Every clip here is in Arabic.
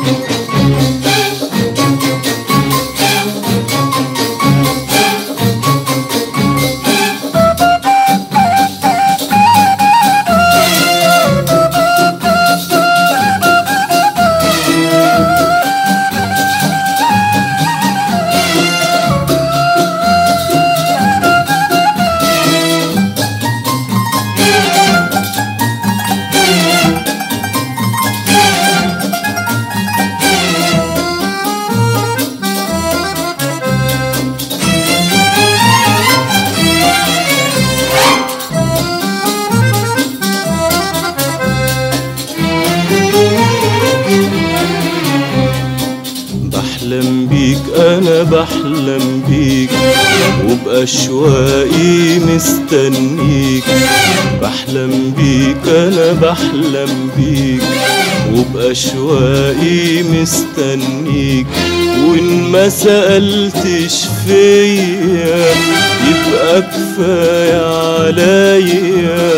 بحلم أنا بحلم بيك وبأشواقي مستنيك. بحلم بيك أنا بحلم بيك وبأشواقي مستنيك. وإن ما سألتش فيا يبقى كفاية عليا.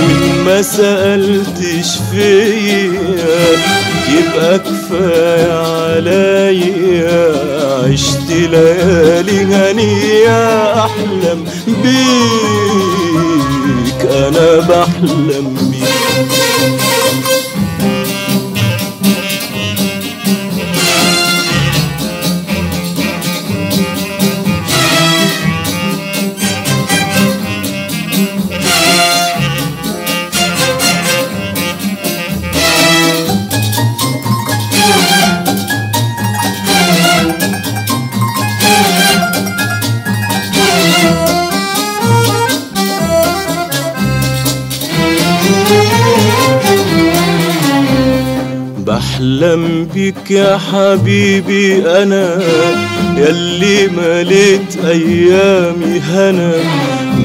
وإن ما سألتش فيا يبقى كفاية عليا. عشت ليالي هنية أحلم بيك أنا بحلم بيك. بحلم بيك يا حبيبي أنا يلي مليت أيامي هنا.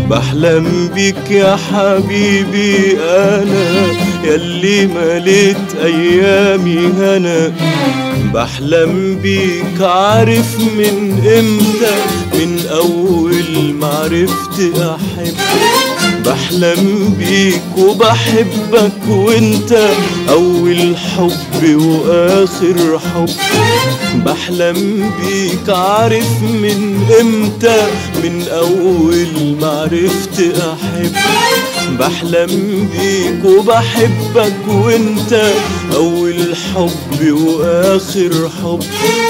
بحلم بيك يا حبيبي أنا يلي مليت أيامي هنا. بحلم بيك عارف من إمتى؟ من أول ما عرفت احب بحلم بيك وبحبك وانت اول حب واخر حب. بحلم بيك عارف من إمتى من أول ما عرفت أحب. بحلم بيك وبحبك وانت اول حب واخر حب.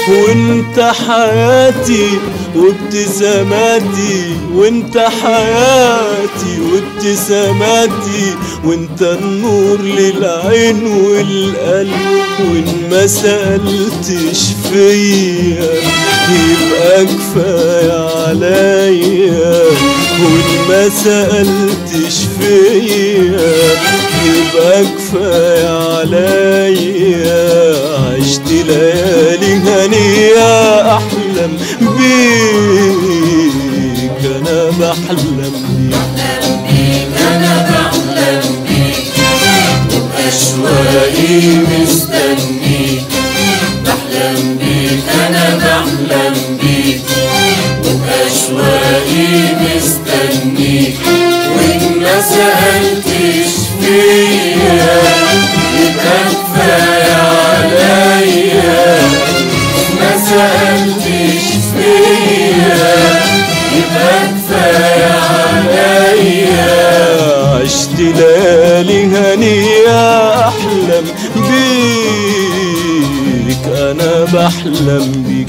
وانت حياتي وابتساماتي وانت حياتي وابتساماتي وانت النور للعين والقلب وإن ما سألتش فيا يبقى كفاية عليا. وإن ما سألتش فيا يبقى كفاية عليا. عشت ليالي بحلم بيك أنا بحلم بيك وبأشواقي مستنيك بحلم بيك أنا بحلم بيك وبأشواقي مستنيك. ما سألتش فيا ليالي هنية أحلم بيك أنا بحلم بيك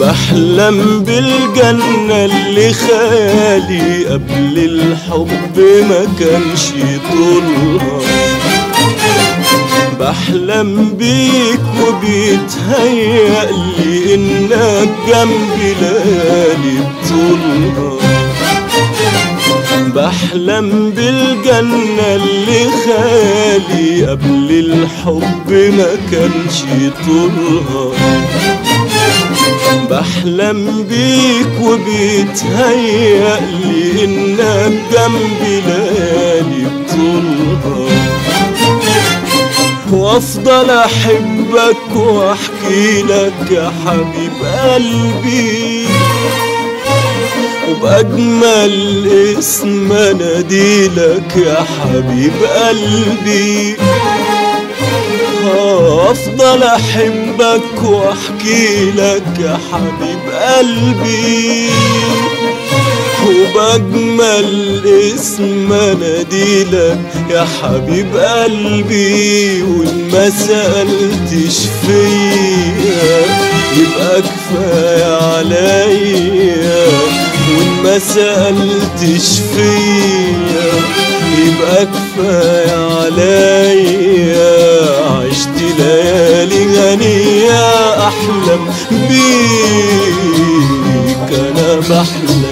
بحلم بالجنة اللي خيالي قبل الحب ما كانش طولها. بحلم بيك وبيتهيألي إنك جنبي ليالي بطولها بحلم بالجنة اللي خالي. قبل الحب ما كانش طولها. بحلم بيك وبيتهيألي إنك جنبي ليالي بطولها. وأفضل أحبك وأحكي لك يا حبيب قلبي. وبأجمل اسم اناديلك يا حبيب قلبي. أفضل أحبك وأحكي لك يا حبيب قلبي. وبجمل اسم اناديلك يا حبيب قلبي. وإن ما سألتش فيا يبقى كفاية عليا. سألتش فيا؟ يبقى كفاية عليا. عشت ليالي غنية أحلم بيك. أنا بحلم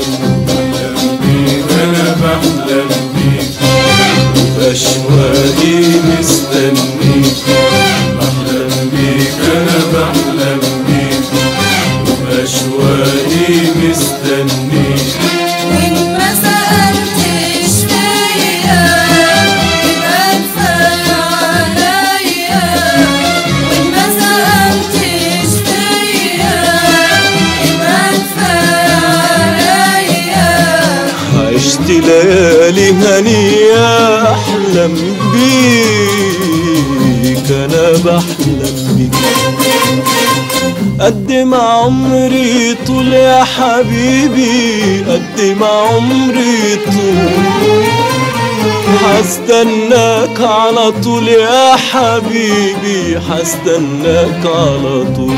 أحلم بيك أنا بحلم بيك. قد ما عمري طول يا حبيبي قد ما عمري طول هستناك على طول يا حبيبي هستناك على طول.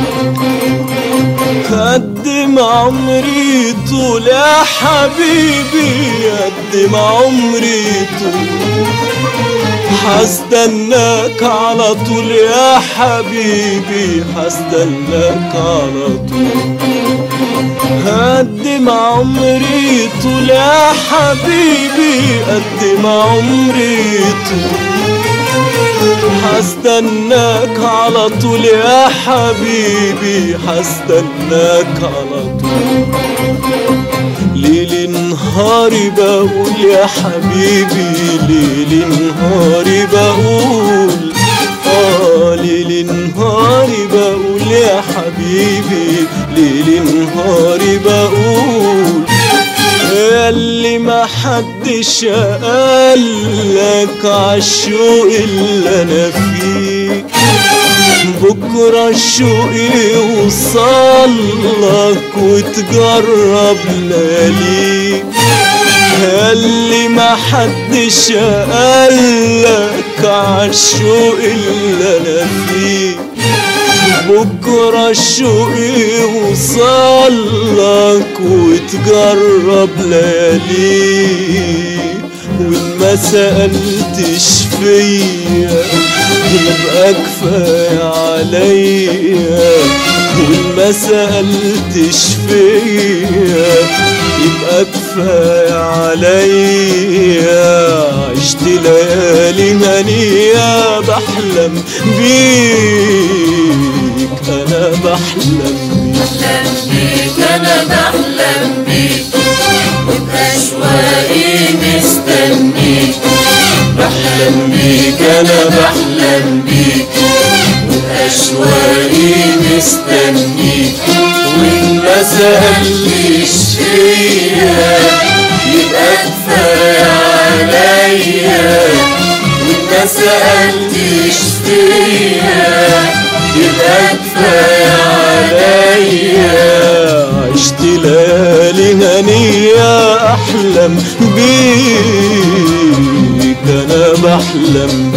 قد ما عمري طول يا حبيبي قد ما عمري طول. هستناك على طول يا حبيبي هستناك على طول. قد ما عمري طول يا حبيبي قد ما عمري طول هستناك على طول يا حبيبي هستناك على طول. ليل نهاري بقول يا حبيبي ليل نهاري بقول ليل نهاري بقول يا حبيبي ليل نهاري بقول اللي ما حدش قالك عالشوق اللي أنا فيه بكرة الشوق يوصلك وتجرب لياليك. اللي ما حدش قالك عالشوق اللي أنا فيه. بكرة الشوق يوصلك وتجرب لياليك. وإن ما سألتش فيا يبقى كفاية عليا. وإن ما سألتش فيا يبقى كفاية عليا. عشت ليالي هنية بحلم بيك أنا بحلم بيك أنا بحلم بيك. وبأشواقي مستنيك. بحلم بيك أنا بحلم بيك. وبأشواقي مستنيك. سألتش فيا يبقى كفاية عليا ما سألتش فيا يبقى كفاية عليا عشت ليالي هنية أحلم بيك أنا بحلم